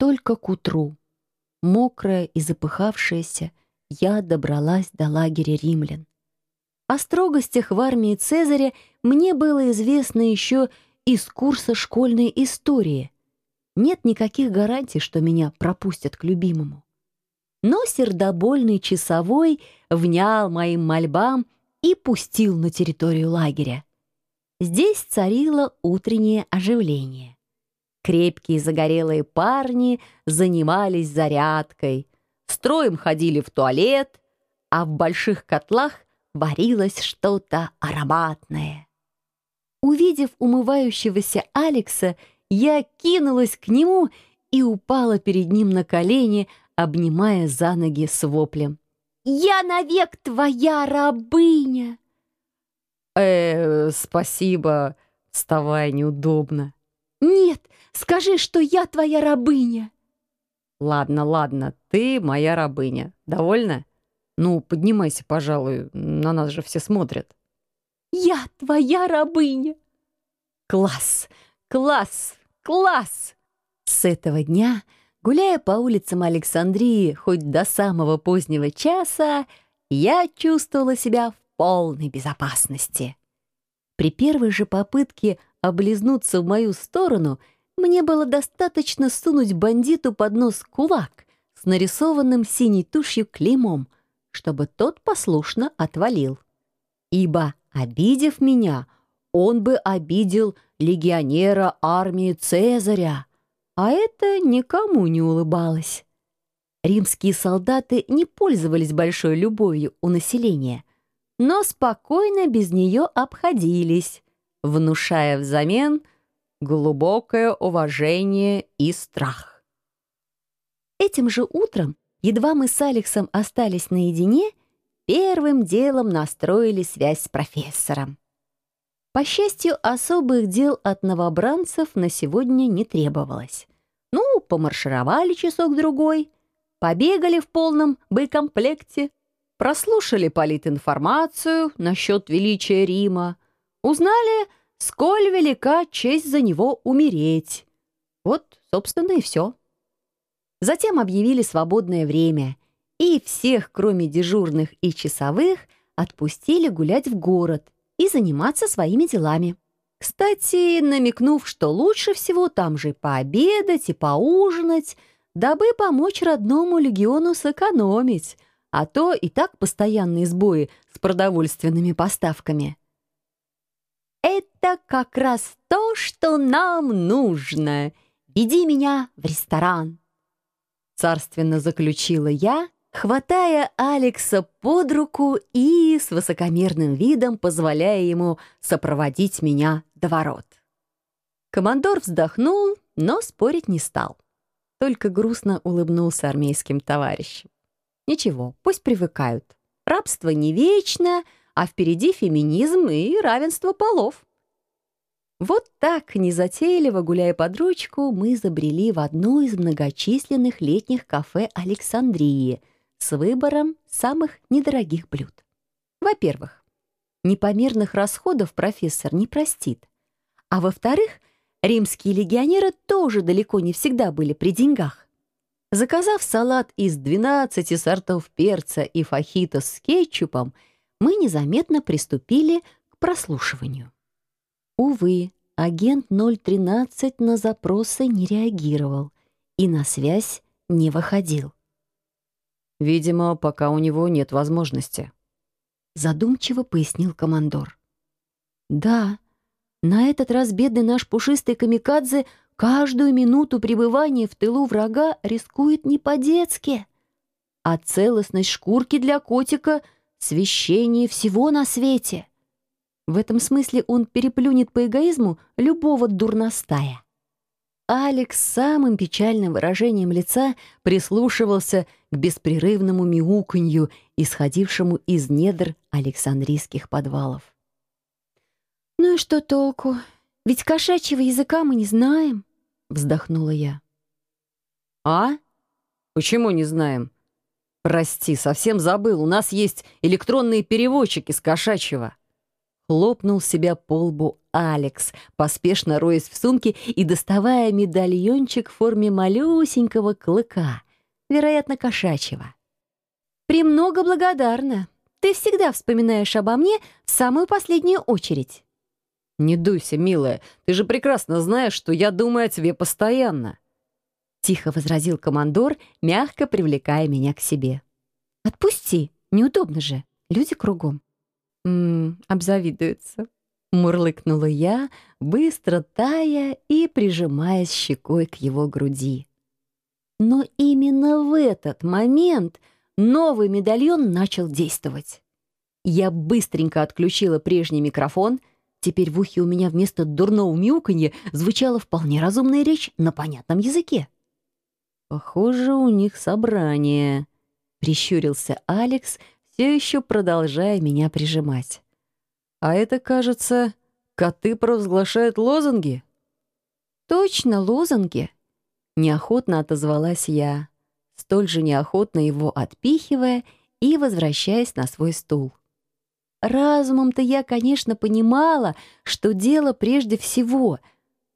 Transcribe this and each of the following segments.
только к утру. Мокрая и запыхавшаяся, я добралась до лагеря римлян. О строгостях в армии Цезаря мне было известно еще из курса школьной истории. Нет никаких гарантий, что меня пропустят к любимому. Но сердобольный часовой внял моим мольбам и пустил на территорию лагеря. Здесь царило утреннее оживление. Крепкие загорелые парни занимались зарядкой, строем ходили в туалет, а в больших котлах варилось что-то ароматное. Увидев умывающегося Алекса, я кинулась к нему и упала перед ним на колени, обнимая за ноги с воплем. «Я навек твоя рабыня!» «Э, спасибо, вставай, неудобно». «Нет, скажи, что я твоя рабыня!» «Ладно, ладно, ты моя рабыня. Довольна? Ну, поднимайся, пожалуй, на нас же все смотрят». «Я твоя рабыня!» «Класс! Класс! Класс!» С этого дня, гуляя по улицам Александрии хоть до самого позднего часа, я чувствовала себя в полной безопасности. При первой же попытке облизнуться в мою сторону мне было достаточно сунуть бандиту под нос кулак с нарисованным синей тушью клеймом, чтобы тот послушно отвалил. Ибо, обидев меня, он бы обидел легионера армии Цезаря, а это никому не улыбалось. Римские солдаты не пользовались большой любовью у населения, но спокойно без нее обходились, внушая взамен глубокое уважение и страх. Этим же утром, едва мы с Алексом остались наедине, первым делом настроили связь с профессором. По счастью, особых дел от новобранцев на сегодня не требовалось. Ну, помаршировали часок-другой, побегали в полном боекомплекте, прослушали политинформацию насчет величия Рима, узнали, сколь велика честь за него умереть. Вот, собственно, и все. Затем объявили свободное время, и всех, кроме дежурных и часовых, отпустили гулять в город и заниматься своими делами. Кстати, намекнув, что лучше всего там же пообедать и поужинать, дабы помочь родному легиону сэкономить — а то и так постоянные сбои с продовольственными поставками. «Это как раз то, что нам нужно. Веди меня в ресторан», — царственно заключила я, хватая Алекса под руку и с высокомерным видом позволяя ему сопроводить меня до ворот. Командор вздохнул, но спорить не стал. Только грустно улыбнулся армейским товарищам. Ничего, пусть привыкают. Рабство не вечно, а впереди феминизм и равенство полов. Вот так, незатейливо гуляя под ручку, мы забрели в одно из многочисленных летних кафе Александрии с выбором самых недорогих блюд. Во-первых, непомерных расходов профессор не простит. А во-вторых, римские легионеры тоже далеко не всегда были при деньгах. Заказав салат из 12 сортов перца и фахитос с кетчупом, мы незаметно приступили к прослушиванию. Увы, агент 013 на запросы не реагировал и на связь не выходил. «Видимо, пока у него нет возможности», — задумчиво пояснил командор. «Да, на этот раз бедный наш пушистый камикадзе Каждую минуту пребывания в тылу врага рискует не по-детски. А целостность шкурки для котика — священнее всего на свете. В этом смысле он переплюнет по эгоизму любого дурностая. Алекс самым печальным выражением лица прислушивался к беспрерывному мяуканью, исходившему из недр Александрийских подвалов. «Ну и что толку? Ведь кошачьего языка мы не знаем», вздохнула я. «А? Почему не знаем?» «Прости, совсем забыл. У нас есть электронные переводчики с кошачьего». Хлопнул себя по лбу Алекс, поспешно роясь в сумке и доставая медальончик в форме малюсенького клыка, вероятно, кошачьего. «Премного благодарна. Ты всегда вспоминаешь обо мне в самую последнюю очередь». «Не дуйся, милая, ты же прекрасно знаешь, что я думаю о тебе постоянно», — тихо возразил командор, мягко привлекая меня к себе. «Отпусти, неудобно же, люди кругом». «М-м, обзавидуются», — мурлыкнула я, быстро тая и прижимаясь щекой к его груди. Но именно в этот момент новый медальон начал действовать. Я быстренько отключила прежний микрофон. Теперь в ухе у меня вместо дурного мяуканья звучала вполне разумная речь на понятном языке. «Похоже, у них собрание», — прищурился Алекс, все еще продолжая меня прижимать. «А это, кажется, коты провозглашают лозунги?» «Точно, лозунги», — неохотно отозвалась я столь же неохотно его отпихивая и возвращаясь на свой стул. Разумом-то я, конечно, понимала, что дело прежде всего,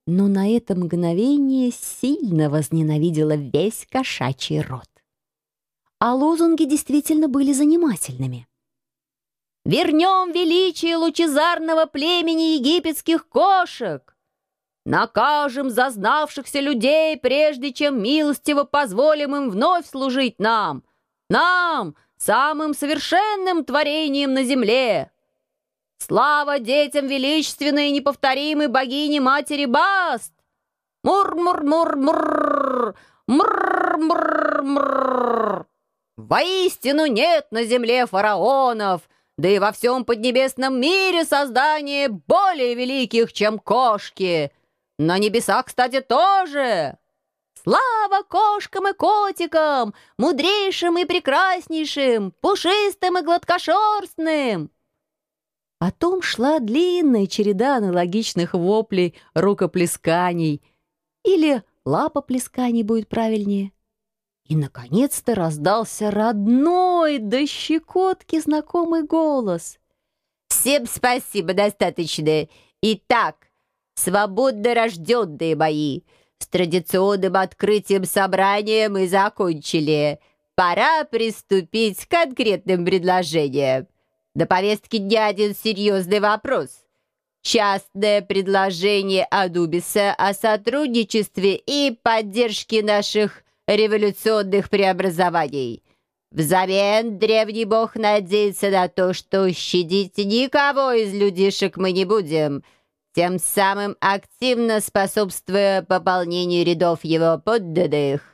но на это мгновение сильно возненавидела весь кошачий род. А лозунги действительно были занимательными. «Вернем величие лучезарного племени египетских кошек! Накажем зазнавшихся людей, прежде чем милостиво позволим им вновь служить нам. Нам, самым совершенным творением на земле. Слава детям величественной и неповторимой богини-матери Баст! Мур-мур-мур-мур! Мур-мур-мур! Воистину нет на земле фараонов, да и во всем поднебесном мире создание более великих, чем кошки — на небесах, кстати, тоже. Слава кошкам и котикам, мудрейшим и прекраснейшим, пушистым и гладкошерстным!» Потом шла длинная череда аналогичных воплей, рукоплесканий. Или лапоплесканий будет правильнее. И, наконец-то, раздался родной до щекотки знакомый голос. «Всем спасибо, достаточно. Итак, свободно рожденные мои. С традиционным открытием собрания мы закончили. Пора приступить к конкретным предложениям. На повестке дня один серьезный вопрос. Частное предложение Анубиса о сотрудничестве и поддержке наших революционных преобразований. Взамен древний бог надеется на то, что щадить никого из людишек мы не будем — тем самым активно способствуя пополнению рядов его подданных.